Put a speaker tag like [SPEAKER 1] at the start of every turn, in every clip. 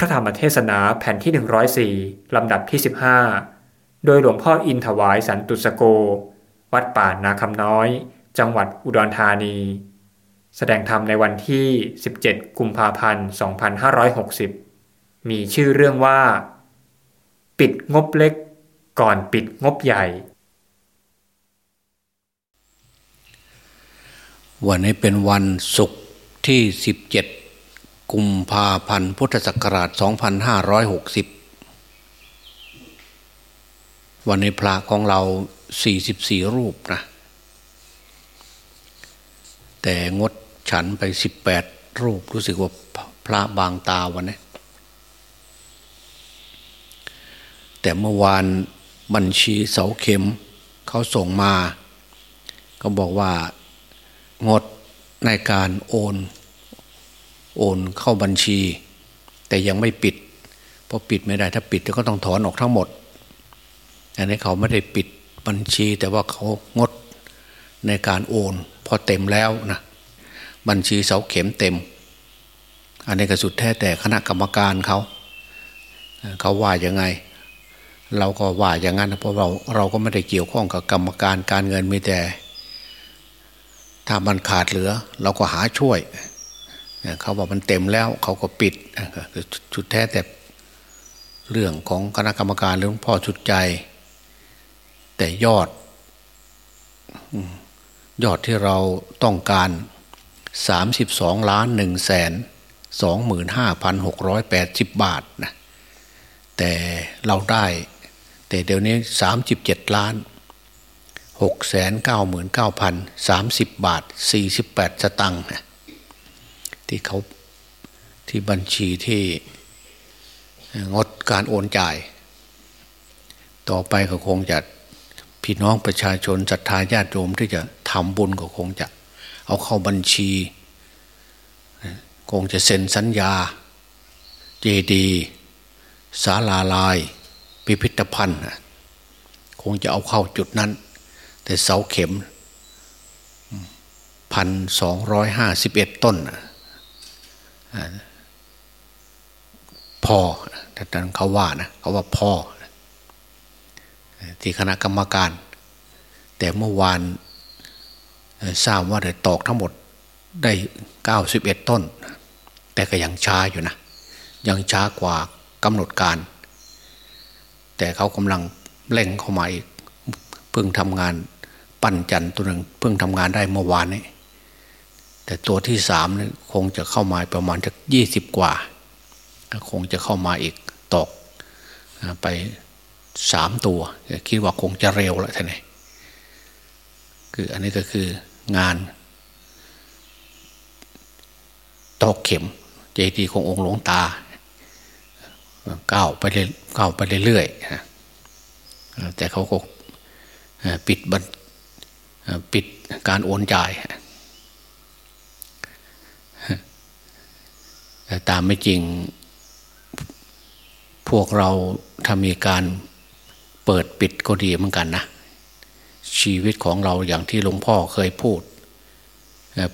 [SPEAKER 1] พระธรรมเทศนาแผ่นที่ 104 ลำดับที่ 15 โดยหลวงพ่ออินถวายสันตุสโก วัดป่านาคำน้อย จังหวัดอุดรธานี แสดงธรรมในวันที่ 17 กุมภาพันธ์ 2560 มีชื่อเรื่องว่า ปิดงบเล็กก่อนปิดงบใหญ่
[SPEAKER 2] วันนี้เป็นวันศุกร์ที่ 17 กุมภาพันธ์พุทธศักราช 2560 วันนี้พระของเรา 44 รูปนะ แต่งดฉันไป 18 รูปรู้สึกว่าพระบางตาวันนี้ แต่เมื่อวานบัญชีเสาเข็มเขาส่งมา ก็บอกว่างดในการโอน โอนเข้าบัญชี แต่ยังไม่ปิดเพราะปิดไม่ได้ถ้าปิดก็ต้องถอนออกทั้งหมด อันนี้เขาไม่ได้ปิดบัญชีแต่ว่าเขางดในการโอนพอเต็มแล้วนะบัญชีเสาเข็มเต็ม อันนี้ก็สุดแท้แต่คณะกรรมการเขาเขาว่ายังไง เราก็ว่าอย่างนั้นเพราะเราเราก็ไม่ได้เกี่ยวข้องกับกรรมการการเงินมีแต่ ถ้ามันขาดเหลือ เราก็หาช่วย เขาบอกมันเต็มแล้วเขาก็ปิดชุดแท้แต่เรื่องของคณะกรรมการหรือพ่อชุดใจ แต่ยอด ยอดที่เราต้องการสามสิบสองล้านหนึ่งแสนสองหมื่นห้าพันหกร้อยแปดสิบบาทนะแต่เราได้ แต่เดี๋ยวนี้สามสิบเจ็ดล้านหกแสนเก้าหมื่นเก้าพันสามสิบบาทสี่สิบแปดสตังค์นะ ที่เขาที่บัญชีที่งดการโอนจ่าย ต่อไปก็คงจะพี่น้องประชาชนศรัทธาญาติโยมที่จะทำบุญก็คงจะ เอาเข้าบัญชี คงจะเซ็นสัญญา เจดีศาลาลาย พิพิธภัณฑ์ คงจะเอาเข้าจุดนั้น แต่เสาเข็มพันสองร้อยห้าสิบเอ็ดต้น พ่อแต่ตอนเขาว่านะเขาว่าพ่อที่คณะกรรมการ แต่เมื่อวานทราบว่าได้ตอกทั้งหมดได้เก้าสิบเอ็ดต้น แต่ก็ยังช้าอยู่นะ ยังช้ากว่ากำหนดการ แต่เขากำลังเร่งเข้ามาอีก เพิ่งทำงานปั้นจันตัวหนึ่งเพิ่งทำงานได้เมื่อวานนี้ แต่ตัวที่สามนี่คงจะเข้ามาประมาณจะยี่สิบกว่า คงจะเข้ามาอีกตกไปสามตัว คิดว่าคงจะเร็วแล้วท่านนี่คืออันนี้ก็คืองานตอกเข็ม เจดีขององค์หลวงตาก้าวไปเรื่อยก้าวไปเรื่อยๆแต่เขาก็ปิดบันปิดการโอนจ่าย แต่ตามไม่จริง พวกเราถ้ามีการเปิดปิดก็ดีเหมือนกันนะ ชีวิตของเราอย่างที่หลวงพ่อเคยพูด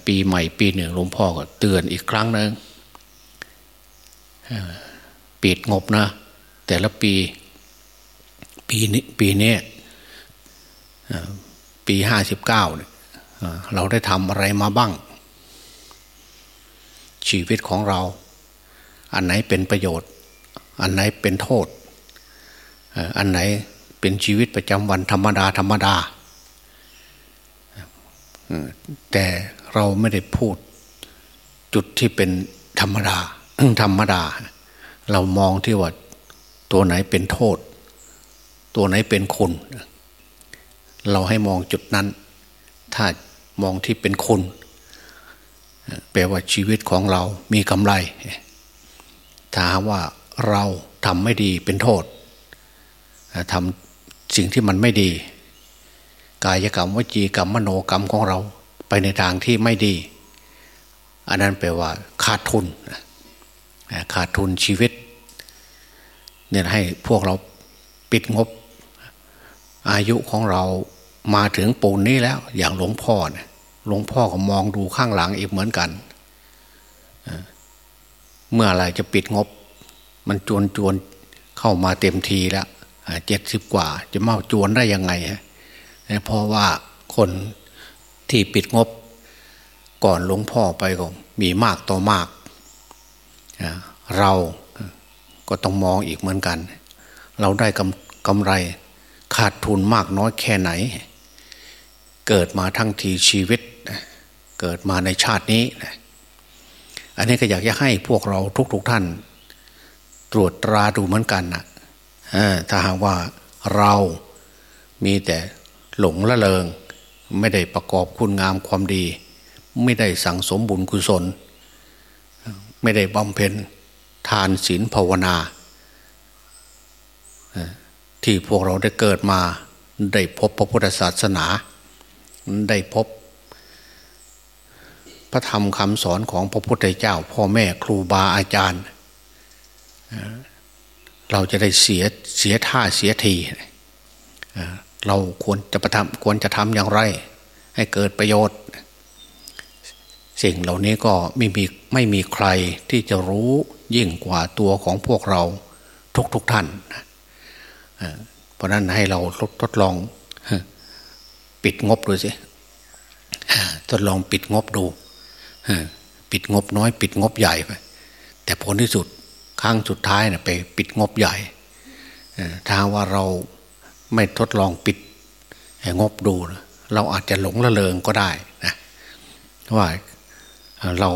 [SPEAKER 2] ปีใหม่ปีหนึ่งหลวงพ่อก็เตือนอีกครั้งนึงปิดงบนะ แต่ละปีปีนี้ปีนี้ปีห้าสิบเก้าเราได้ทำอะไรมาบ้าง ชีวิตของเรา อันไหนเป็นประโยชน์ อันไหนเป็นโทษ อันไหนเป็นชีวิตประจำวันธรรมดาธรรมดา แต่เราไม่ได้พูดจุดที่เป็นธรรมดาธรรมดา เรามองที่ว่าตัวไหนเป็นโทษ ตัวไหนเป็นคุณ เราให้มองจุดนั้น ถ้ามองที่เป็นคุณแปลว่าชีวิตของเรามีกำไร ถ้าว่าเราทำไม่ดีเป็นโทษทำสิ่งที่มันไม่ดี กายกรรมวจีกรรมมโนกรรมของเราไปในทางที่ไม่ดี อันนั้นแปลว่า ขาดทุนขาดทุนชีวิตเนี่ยให้พวกเราปิดงบ อายุของเรามาถึงปูนนี้แล้ว อย่างหลวงพ่อเนี่ยหลวงพ่อก็มองดูข้างหลังอีกเหมือนกัน เมื่อไรจะปิดงบ มันจวนจวนเข้ามาเต็มทีแล้วเจ็ดสิบกว่า จะมาจวนได้ยังไงฮะเพราะว่าคนที่ปิดงบ ก่อนหลวงพ่อไปก็มีมากต่อมาก เราก็ต้องมองอีกเหมือนกัน เราได้กำกำไรขาดทุนมากน้อยแค่ไหน เกิดมาทั้งทีชีวิต เกิดมาในชาตินี้ อันนี้ก็อยากจะให้พวกเราทุกๆทท่าน ตรวจตราดูเหมือนกันนะถ้าหากว่าเรามีแต่หลงละเลง ไม่ได้ประกอบคุณงามความดี ไม่ได้สั่งสมบุญกุศล ไม่ได้บำเพ็ญทานศีลภาวนา ที่พวกเราได้เกิดมาได้พบพระพุทธศาสนา ได้พบ พระธรรมคำสอนของพระพุทธเจ้า พ่อแม่ครูบาอาจารย์ เราจะได้เสียเสียท่าเสียที เราควรจะประทำควรจะทำอย่างไร ให้เกิดประโยชน์ สิ่งเหล่านี้ก็ไม่มีไม่มีใครที่จะรู้ยิ่งกว่าตัวของพวกเราทุกทุกท่านเพราะนั้นให้เราทดลองปิดงบดูสิทดลองปิดงบดู ปิดงบน้อย ปิดงบใหญ่ไปแต่ผลที่สุดครั้งสุดท้ายเนี่ยไปปิดงบใหญ่ถ้าว่าเราไม่ทดลองปิดงบดูเราอาจจะหลงละเลงก็ได้นะว่าเรา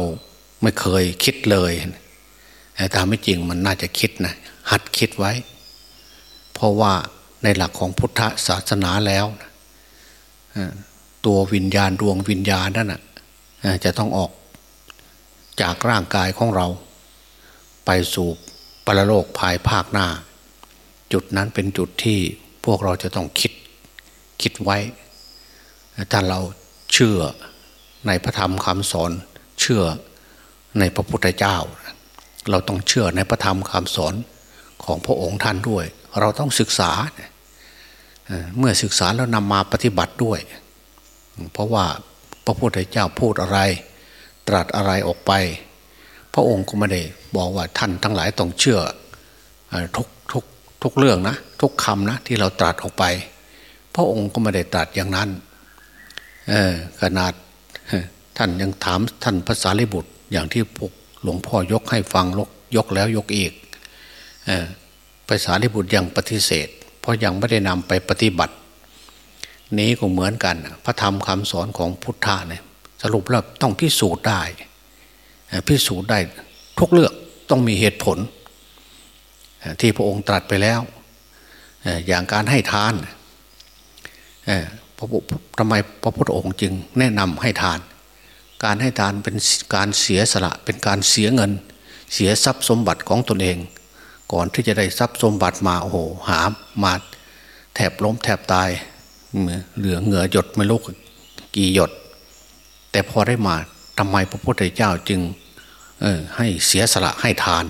[SPEAKER 2] ไม่เคยคิดเลยแต่ตามไม่จริงมันน่าจะคิดนะหัดคิดไว้ เพราะว่าในหลักของพุทธศาสนาแล้ว ตัววิญญาณดวงวิญญาณนั่นนะ จะต้องออกจากร่างกายของเรา ไปสู่ปรโลกภายภาคหน้า จุดนั้นเป็นจุดที่พวกเราจะต้องคิดคิดไว้ ถ้าเราเชื่อในพระธรรมคำสอนเชื่อในพระพุทธเจ้า เราต้องเชื่อในพระธรรมคำสอนของพระองค์ท่านด้วย เราต้องศึกษา เมื่อศึกษาแล้วนำมาปฏิบัติด้วย เพราะว่า ระพุทธเจ้าพูดอะไร ตรัสอะไรออกไป พระองค์ก็ไม่ได้บอกว่าท่านทั้งหลายต้องเชื่อทุกทุกทุกเรื่องนะทุกคำนะที่เราตรัสออกไป พระองค์ก็ไม่ได้ตรัสอย่างนั้นขนาดท่านยังถามท่านภาษาลิบุตรอย่างที่พวกหลวงพ่อยกให้ฟังลกยกแล้วยกอีกภาษาลิบุตรยังปฏิเสธ เพราะยังไม่ได้นำไปปฏิบัติ นี้ก็เหมือนกัน พระธรรมคำสอนของพุทธะเนี่ยสรุปแล้วต้องพิสูจน์ได้ พิสูจน์ได้ทุกเรื่องต้องมีเหตุผล ที่พระองค์ตรัสไปแล้ว อย่างการให้ทานพระทำไมพระพุทธองค์จึงแนะนำให้ทาน การให้ทานเป็นการเสียสละเป็นการเสียเงิน เสียทรัพย์สมบัติของตนเอง ก่อนที่จะได้ทรัพย์สมบัติมาโอ้โหหามาแทบล้มแทบตาย เหลือเหงื่อหยดไม่ลุกกี่หยด แต่พอได้มาทำไมพระพุทธเจ้าจึงให้เสียสละให้ทาน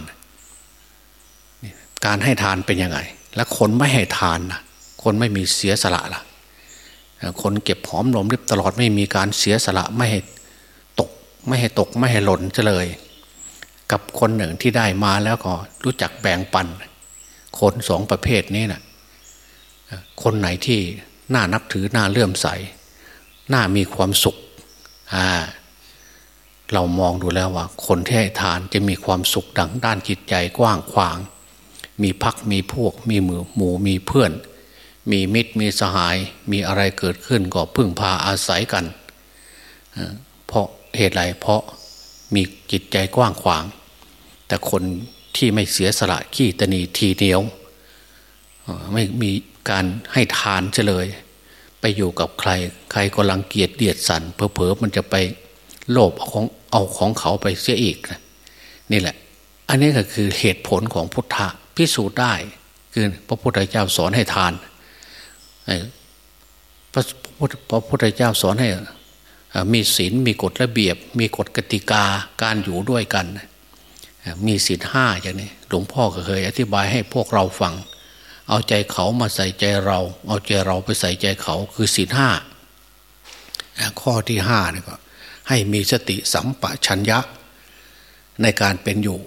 [SPEAKER 2] การให้ทานเป็นยังไง และคนไม่ให้ทานนะคนไม่มีเสียสละล่ะ คนเก็บหอมรอมริบตลอดไม่มีการเสียสละไม่ให้ตก ไม่ให้ตกไม่ให้หล่นเลย กับคนหนึ่งที่ได้มาแล้วก็รู้จักแบ่งปัน คนสองประเภทนี้นะ่ะคนไหนที่ น่านับถือน่าเลื่อมใส น่ามีความสุขอ่าเรามองดูแล้วว่า คนที่ให้ทานจะมีความสุขดังด้านจิตใจกว้างขวาง มีพักมีพวก มีมือหมู่มีเพื่อน มีมิตรมีสหาย มีอะไรเกิดขึ้นก็พึ่งพาอาศัยกัน เพราะเหตุไรเพราะมีจิตใจกว้างขวาง แต่คนที่ไม่เสียสละขี้ตนีทีเหนียวไม่มี การให้ทานเฉลย ไปอยู่กับใคร ใครก็รังเกียจเดียดสันเพอเพอมันจะไปโลภเอาของเอาของเขาไปเสียอีกนี่แหละ อันนี้ก็คือเหตุผลของพุทธะพิสูจน์ได้คือพระพุทธเจ้าสอนให้ทานพระพระพุทธเจ้าสอนให้มีศีลมีกฎระเบียบ มีกฎกติกาการอยู่ด้วยกัน มีศีลห้าอย่างนี้หลวงพ่อก็เคยอธิบายให้พวกเราฟัง เอาใจเขามาใส่ใจเรา เอาใจเราไปใส่ใจเขาคือศีลห้าข้อที่ห้านี่ก็ให้มีสติสัมปชัญญะ ในการเป็นอยู่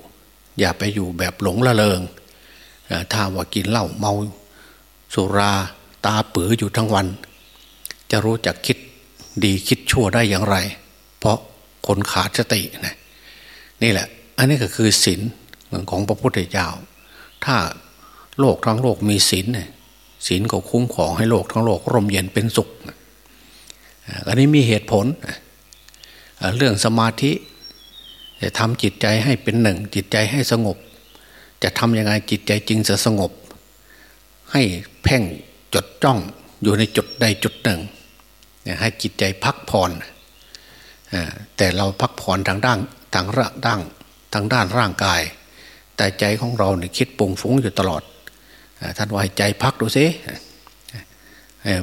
[SPEAKER 2] อย่าไปอยู่แบบหลงละเลงถ้าว่ากินเหล้าเมาสุราตาปืออยู่ทั้งวัน จะรู้จักคิดดีคิดชั่วได้อย่างไร เพราะคนขาดสตินะนี่แหละ อันนี้ก็คือศีลของพระพุทธเจ้า ถ้า โลกทั้งโลกมีศีลศีลก็คุ้มของให้โลกทั้งโลกร่มเย็นเป็นสุขอันนี้มีเหตุผลเรื่องสมาธิจะทำจิตใจให้เป็นหนึ่ง จิตใจให้สงบ จะทำยังไงจิตใจจริงจะสงบ ให้เพ่งจดจ้องอยู่ในจุดใดจุดหนึ่งให้จิตใจพักผ่อนแต่เราพักผ่อนทางด้านทางระด้านทางด้านร่างกาย แต่ใจของเราเนี่ยคิดปุงฟุ้งอยู่ตลอด ท่านว่าใจพักดูซิ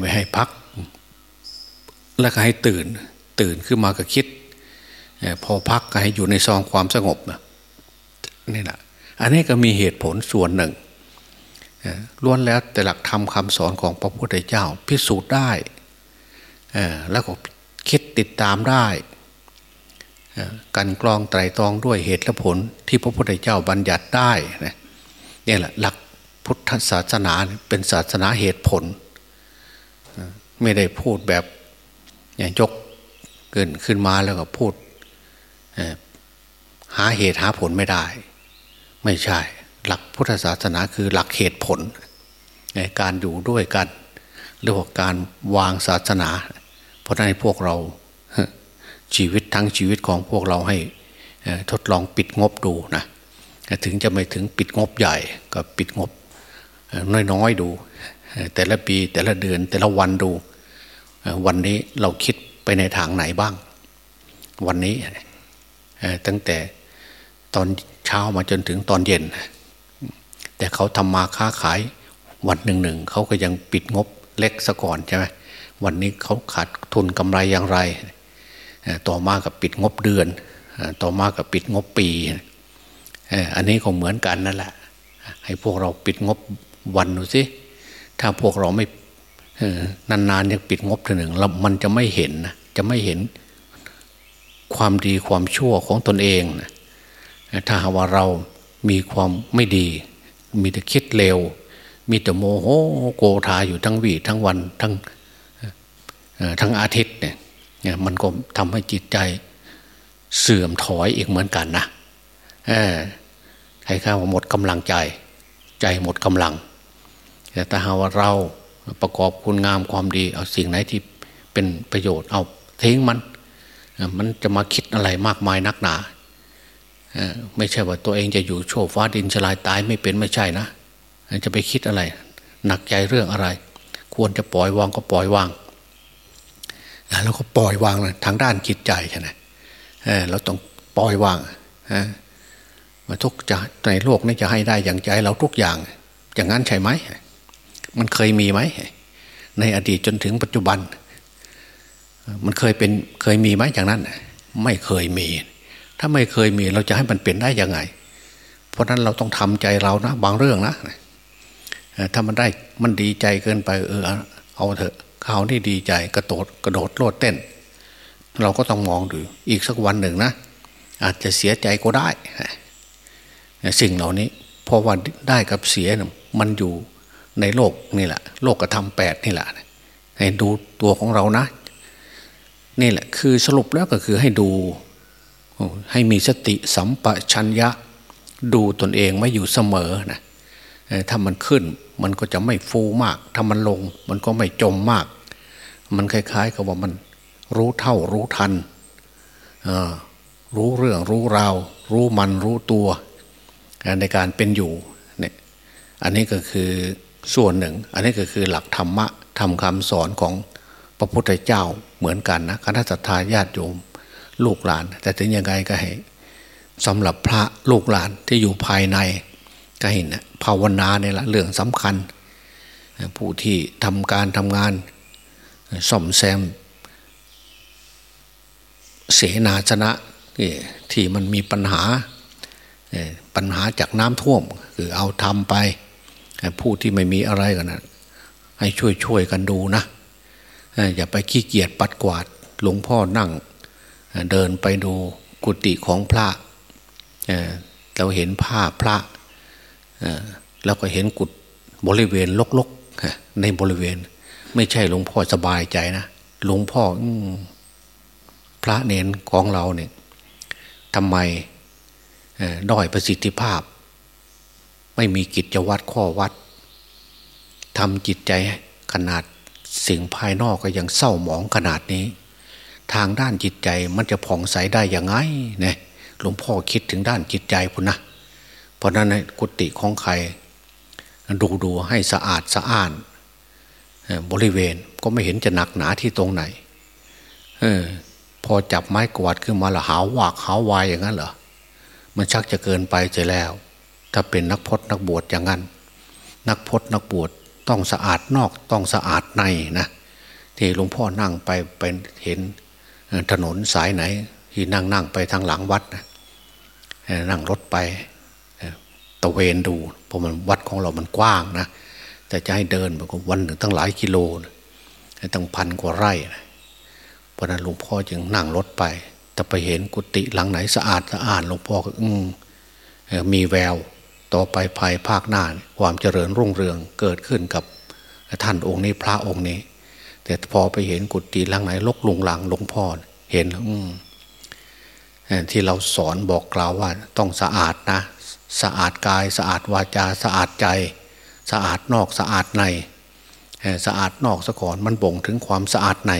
[SPEAKER 2] ไม่ให้พัก แล้วก็ให้ตื่น ตื่นขึ้นมาก็คิด พอพักก็ให้อยู่ในซองความสงบนะนี่แหละอันนี้ก็มีเหตุผลส่วนหนึ่งล้วนแล้วแต่หลักธรรมคาสอนของพระพุทธเจ้า พิสูจน์ได้แล้วก็คิดติดตามได้กันกรองไตรตรองด้วยเหตุและผลที่พระพุทธเจ้าบัญญัติได้นี่แหละหลัก พุทธศาสนาเป็นศาสนาเหตุผล ไม่ได้พูดแบบอย่างยกเกินขึ้นมาแล้วก็พูดหาเหตุหาผลไม่ได้ ไม่ใช่ หลักพุทธศาสนาคือหลักเหตุผลในการอยู่ด้วยกันเรื่องการวางศาสนา เพราะนั้นพวกเราชีวิตทั้งชีวิตของพวกเราให้ทดลองปิดงบดูนะถึงจะไม่ถึงปิดงบใหญ่ก็ปิดงบ น้อยๆดู แต่ละปีแต่ละเดือนแต่ละวันดู วันนี้เราคิดไปในทางไหนบ้าง วันนี้ตั้งแต่ตอนเช้ามาจนถึงตอนเย็น แต่เขาทำมาค้าขายวันหนึ่งหนึ่งเขาก็ยังปิดงบเล็กซะก่อนใช่ไหมวันนี้เขาขาดทุนกำไรอย่างไร ต่อมากับปิดงบเดือน ต่อมากับปิดงบปี อันนี้ก็เหมือนกันนั่นแหละ ให้พวกเราปิดงบ วันดูสิถ้าพวกเราไม่นานๆยังปิดงบเทีหนึ่งแล้วมันจะไม่เห็นนะจะไม่เห็นความดีความชั่วของตนเองนะถ้าหาว่าเรามีความไม่ดี มีแต่คิดเลวมีแต่โมโหโกธาอยู่ทั้งวีทั้งวันทั้งทั้งอาทิตย์เนี่ยมันก็ทำให้จิตใจเสื่อมถอยอีกเหมือนกันนะให้ข้าวหมดกำลังใจ ใจหมดกำลัง แต่ถ้าหาว่าเราประกอบคุณงามความดี เอาสิ่งไหนที่เป็นประโยชน์เอาทิ้งมัน มันจะมาคิดอะไรมากมายนักหนา ไม่ใช่ว่าตัวเองจะอยู่โชว์ฟ้าดินชลายตายไม่เป็นไม่ใช่นะ จะไปคิดอะไร หนักใจเรื่องอะไร ควรจะปล่อยวางก็ปล่อยวาง แล้วก็ปล่อยวางทางด้านจิตใจใช่ไหมเราต้องปล่อยวางมาทุกจะในโลกนี้จะให้ได้อย่างใจเราทุกอย่าง อย่างนั้นใช่ไหม มันเคยมีไหม ในอดีตจนถึงปัจจุบัน มันเคยเป็นเคยมีไหมอย่างนั้น ไม่เคยมี ถ้าไม่เคยมีเราจะให้มันเป็นได้ยังไง เพราะนั้นเราต้องทำใจเรานะ บางเรื่องนะถ้ามันได้มันดีใจเกินไป เออ เอาเถอะเขาที่ดีใจกระโดดกระโดดโลดเต้น เราก็ต้องมองดูอีกสักวันหนึ่งนะอาจจะเสียใจก็ได้ สิ่งเหล่านี้เพราะว่าได้กับเสียมันอยู่ ในโลกนี่แหละ โลกกระทำแปดนี่แหละให้ดูตัวของเรานะ นี่แหละ คือสรุปแล้วก็คือให้ดู ให้มีสติสัมปชัญญะ ดูตนเองไม่อยู่เสมอนะถ้ามันขึ้นมันก็จะไม่ฟูมาก ถ้ามันลงมันก็ไม่จมมาก มันคล้าย ๆ กับว่ามันรู้เท่ารู้ทัน รู้เรื่องรู้ราว รู้มันรู้ตัว ในการเป็นอยู่เนี่ยอันนี้ก็คือ ส่วนหนึ่ง อันนี้ก็คือหลักธรรมะทำคำสอนของพระพุทธเจ้าเหมือนกันนะคณะสัตยาญาติโยมลูกหลาน แต่ถึงยังไงก็ให้สำหรับพระลูกหลานที่อยู่ภายในก็เห็นภาวนาเนี่ยละเรื่องสำคัญ ผู้ที่ทำการทำงานซ่อมแซม เสนาชนะที่มันมีปัญหาปัญหาจากน้ำท่วม คือเอาทำไป ผู้ที่ไม่มีอะไรกันนะให้ช่วยช่วยกันดูนะอย่าไปขี้เกียจปัดกวาด หลวงพ่อนั่ง เดินไปดูกุฏิของพระเราเห็นผ้าพระแล้วก็เห็นกุดบริเวณลกๆในบริเวณ ไม่ใช่หลวงพ่อสบายใจนะหลวงพ่อพระเนนของเราเนี่ยทำไมด้อยประสิทธิภาพ ไม่มีกิจวัตรข้อวัดทำจิตใจขนาดสิ่งภายนอกก็ยังเศร้าหมองขนาดนี้ ทางด้านจิตใจมันจะผ่องใสได้ยังไงเนี่ยหลวงพ่อคิดถึงด้านจิตใจพุ่นนะเพราะนั้นในกุฏิของใคร ดูดูให้สะอาดสะอ้าน บริเวณก็ไม่เห็นจะหนักหนาที่ตรงไหนออพอจับไม้กวาดขึ้นมาละหาวากหาวายอย่างนั้นเหรอมันชักจะเกินไปเสียแล้ว ถ้าเป็นนักพจนักบวชอย่างนั้น นักพจนักบวชต้องสะอาดนอกต้องสะอาดในนะที่หลวงพ่อนั่งไปเป็นเห็นถนนสายไหน ที่นั่งนั่งไปทางหลังวัดนะนั่งรถไปตะเวนดูเพราะมันวัดของเรามันกว้างนะแต่จะให้เดินมันก็วันหนึ่งตั้งหลายกิโลนะตั้งพันกว่าไร่นะเพราะนั้นหลวงพ่อจึงนั่งรถไป แต่ไปเห็นกุฏิหลังไหนสะอาดสะอาดหลวงพ่อก็อืมมีแวว ต่อไปภายภาคหน้าความเจริญรุ่งเรืองเกิดขึ้นกับท่านองค์นี้พระองค์นี้ แต่พอไปเห็นกุฏิหลังไหนลกลุงหลังหลวงพ่อเห็นอืมที่เราสอนบอกกล่าวว่าต้องสะอาดนะ สะอาดกายสะอาดวาจาสะอาดใจ สะอาดนอกสะอาดในสะอาดนอกซะก่อนมันบ่งถึงความสะอาดใน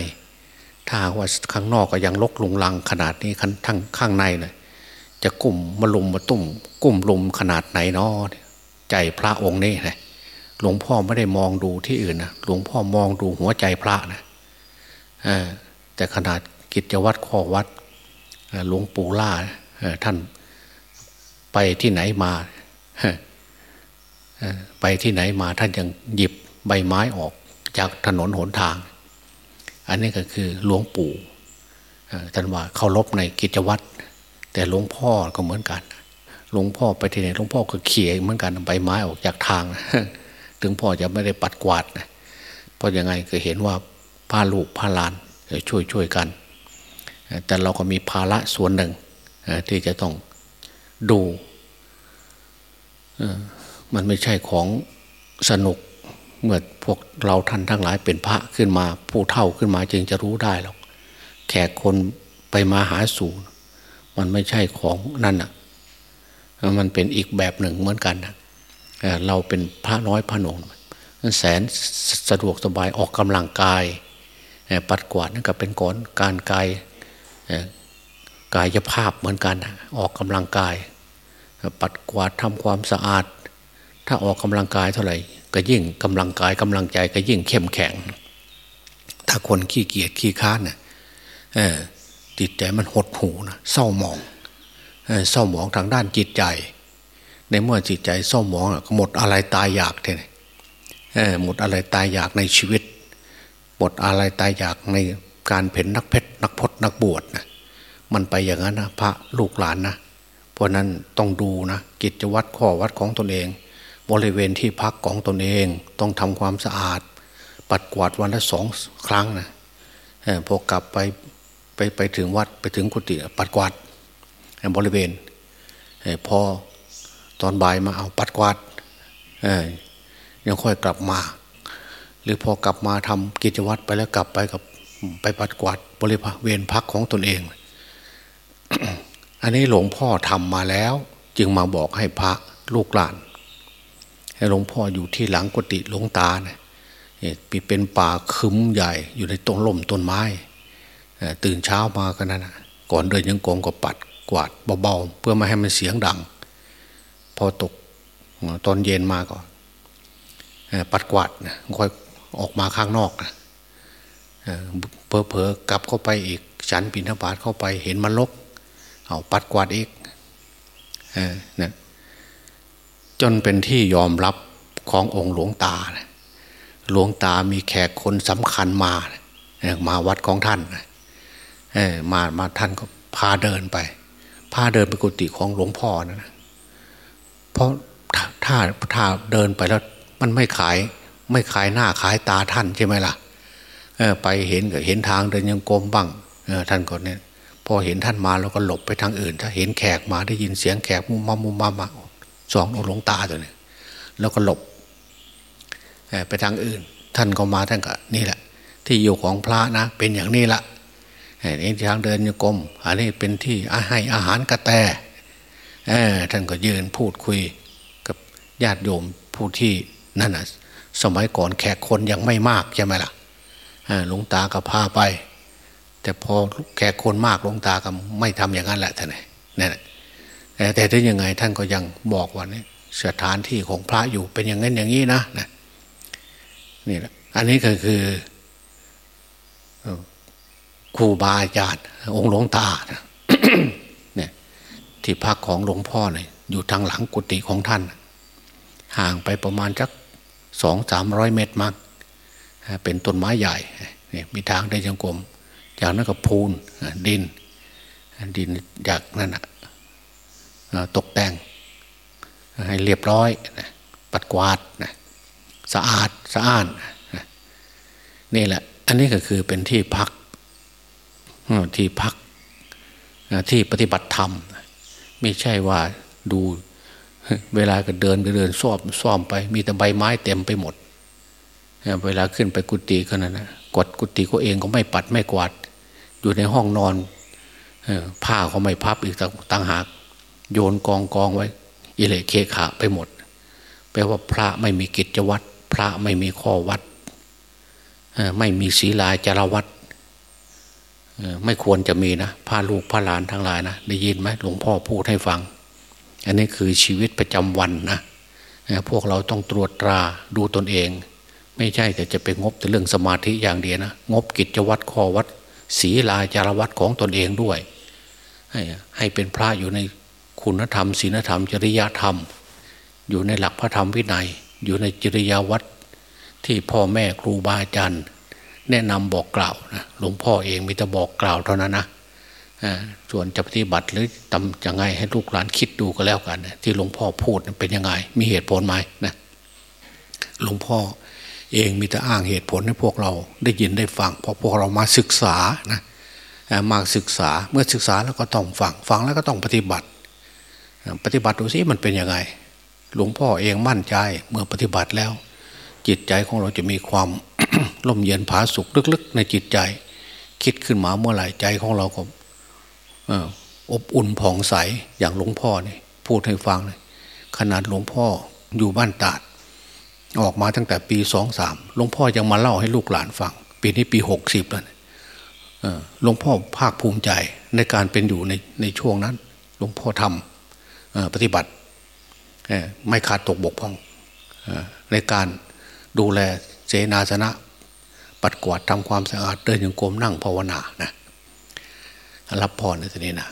[SPEAKER 2] ถ้าว่าข้างนอกก็ยังลกลุงลังขนาดนี้ทั้งข้างในเนะ่ย จะกุ่มมาลุมมาตุ่มกุ้มลุมขนาดไหนนาะใจพระองค์นี่นะหลวงพ่อไม่ได้มองดูที่อื่นนะหลวงพ่อมองดูหัวใจพระนะแต่ขนาดกิจวัตรข้อวัดหลวงปู่ล่าท่านไปที่ไหนมาไปที่ไหนมาท่านยังหยิบใบไม้ออกจากถนนหนทาง อันนี้ก็คือหลวงปู่ท่านว่าเคารพในกิจวัตร แต่หลวงพ่อก็เหมือนกัน หลวงพ่อไปที่ไหนหลวงพ่อก็เขี่ยเหมือนกันใบไม้ออกจากทาง ถึงพ่อจะไม่ได้ปัดกวาดนะเพราะยังไงก็เห็นว่าพาลูกพาลานช่วยช่วยกัน แต่เราก็มีภาระส่วนหนึ่งที่จะต้องดูมันไม่ใช่ของสนุกเมื่อพวกเราท่านทั้งหลายเป็นพระขึ้นมาผู้เท่าขึ้นมาจึงจะรู้ได้หรอกแขกคนไปมาหาสู่ มันไม่ใช่ของนั่นอะ มันเป็นอีกแบบหนึ่งเหมือนกันนะเราเป็นพระน้อยพระหนงแสนสะดวกสบายออกกำลังกาย ปัดกวาดนั่นก็เป็นก่อนการกายกายภาพเหมือนกัน ออกกำลังกาย ปัดกวาดทำความสะอาด ถ้าออกกำลังกายเท่าไหร่ ก็ยิ่งกำลังกายกำลังใจก็ยิ่งเข้มแข็ง ถ้าคนขี้เกียจขี้ค้านเนี่ย จิตใจมันหดหูนะเศร้าหมองเศร้าหมองทางด้านจิตใจ ในเมื่อจิตใจเศร้าหมองหมดอะไรตายอยากเลยหมดอะไรตายอยากในชีวิต หมดอะไรตายอยากในการเพ่นนักเพชรนักพจนักบวชนะมันไปอย่างนั้นนะพระลูกหลานนะเพราะนั้นต้องดูนะกิจวัตรข้อวัดของตนเอง บริเวณที่พักของตนเองต้องทำความสะอาด ปัดกวาดวันละสองครั้งนะพอกลับไป ไปไปถึงวัดไปถึงกุฏิปัดกวาดบริเวณพอตอนบ่ายมาเอาปัดกวาดยังค่อยกลับมา หรือพอกลับมาทำกิจวัตรไปแล้วกลับไปกับไปปัดกวาดบริเวณพักของตนเอง อันนี้หลวงพ่อทำมาแล้ว จึงมาบอกให้พระลูกหลาน ให้หลวงพ่ออยู่ที่หลังกุฏิหลวงตาเนี่ยเป็นป่าคึ้มใหญ่อยู่ในต้นล่มต้นไม้ ตื่นเช้ามากันนั้นก่อนเดินยังกงก็ปัดกวาดเบาๆเพื่อไม่ให้มันเสียงดัง พอตกตอนเย็นมาก่อนปัดกวาดค่อยออกมาข้างนอกเพอเพอกลับเข้าไปอีกฉันปิณฑบาตเข้าไปเห็นมันลก เอาปัดกวาดอีกนี่ยจนเป็นที่ยอมรับขององค์หลวงตาหลวงตามีแขกคนสำคัญมามาวัดของท่าน มามาท่านก็พาเดินไป พาเดินไปกุฏิของหลวงพ่อนะเพราะถ้าถ้าเดินไปแล้วมันไม่ขาย ไม่ขายหน้าขายตาท่านใช่ไหมล่ะไปเห็นก็เห็นทางเดินยังกลมบ้างท่านก็เนี่ยพอเห็นท่านมาเราก็หลบไปทางอื่น ถ้าเห็นแขกมาได้ยินเสียงแขกมุมมามุมมามาสองหลวงตาตัวนี้แล้วก็หลบไปทางอื่น ท่านก็มาท่านก็นี่แหละ ที่อยู่ของพระนะเป็นอย่างนี้ละ นี่ทางเดินโยกรมอันนี้เป็นที่ให้อาหารกระแตท่านก็ยืนพูดคุยกับญาติโยมผู้ที่นั่นนะสมัยก่อนแขกคนยังไม่มากใช่ไหมล่ะหลวงตาก็พาไป แต่พอแขกคนมากหลวงตาก็ไม่ทำอย่างนั้นแหละท่านนี่นแต่แต่ถึงยังไงท่านก็ยังบอกว่านี่สถานที่ของพระอยู่เป็นอย่างนั้นอย่างนี้นะนะนี่แหละอันนี้ก็คือ ครูบาอาจารย์องค์หลวงตาเนี่ยที่พักของหลวงพ่อเนี่ยอยู่ทางหลังกุฏิของท่าน ห่างไปประมาณสักสองสามร้อยเมตรมั้งเป็นต้นไม้ใหญ่เนี่ยมีทางได้จังกรมจากนั้นก็พูนดิน ดินจากนั่นตกแต่งให้เรียบร้อยปัดกวาดสะอาดสะอ้านนี่แหละ อันนี้ก็คือเป็นที่พัก ที่พักที่ปฏิบัติธรรม ไม่ใช่ว่าดูเวลาก็เดินก็เดินซ่อมซ่อมไป มีแต่ใบไม้เต็มไปหมด เวลาขึ้นไปกุฏิก็นั่นนะกดกุฏิก็เองก็ไม่ปัดไม่กวาด อยู่ในห้องนอนผ้าเขาไม่พับอีกต่างหาก โยนกองกองไว้ อิเลเคขาไปหมด แปลว่าพระไม่มีกิจวัตรพระไม่มีข้อวัดไม่มีศีลาจารวัด ไม่ควรจะมีนะพาลูกพาหลานทั้งหลายนะได้ยินไหมหลวงพ่อพูดให้ฟัง อันนี้คือชีวิตประจำวันนะพวกเราต้องตรวจตราดูตนเอง ไม่ใช่แต่จะไปงบแต่เรื่องสมาธิอย่างเดียวนะงบกิจวัตรข้อวัดศีลาจารวัดของตนเองด้วย ให้ให้เป็นพระอยู่ในคุณธรรมศีลธรรม จริยธรรม อยู่ในหลักพระธรรมวินัย อยู่ในจริยวัดที่พ่อแม่ครูบาอาจารย์ แนะนำบอกกล่าวนะหลวงพ่อเองมีแต่บอกกล่าวเท่านั้นนะส่วนจะปฏิบัติหรือทำยังไงให้ลูกหลานคิดดูก็แล้วกันที่หลวงพ่อพูดเป็นยังไง มีเหตุผลไหมนะหลวงพ่อเองมีแต่อ้างเหตุผลให้พวกเราได้ยินได้ฟังเพราะพวกเรามาศึกษานะมาศึกษาเมื่อศึกษาแล้วก็ต้องฟังฟังแล้วก็ต้องปฏิบัติ ปฏิบัติดูสิมันเป็นยังไง หลวงพ่อเองมั่นใจเมื่อปฏิบัติแล้ว จิตใจของเราจะมีความ ลมเย็นผาสุกลึกๆ ในจิตใจ คิดขึ้นมาเมื่อไหร่ใจของเราก็อบอุ่นผ่องใสอย่างหลวงพ่อเนี่ยพูดให้ฟังเลยขนาดหลวงพ่ออยู่บ้านตาด ออกมาตั้งแต่ปีสองสามหลวงพ่อยังมาเล่าให้ลูกหลานฟัง ปีนี้ปีหกสิบแล้วหลวงพ่อภาคภูมิใจในการเป็นอยู่ในในช่วงนั้น หลวงพ่อทำปฏิบัติไม่ขาดตกบกพร่องในการดูแลเสนาสนะ ปัดกวาดทำความสะอาดเดินยังกรมนั่งภาวนานะรับพรในทีนี้นะ